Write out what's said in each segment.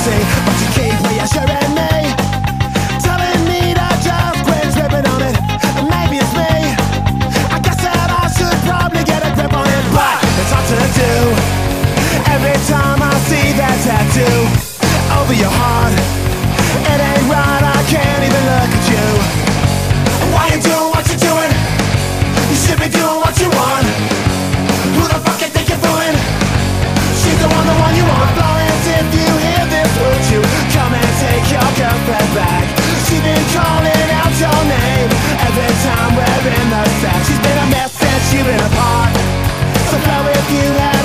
say I if you have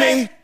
Flo?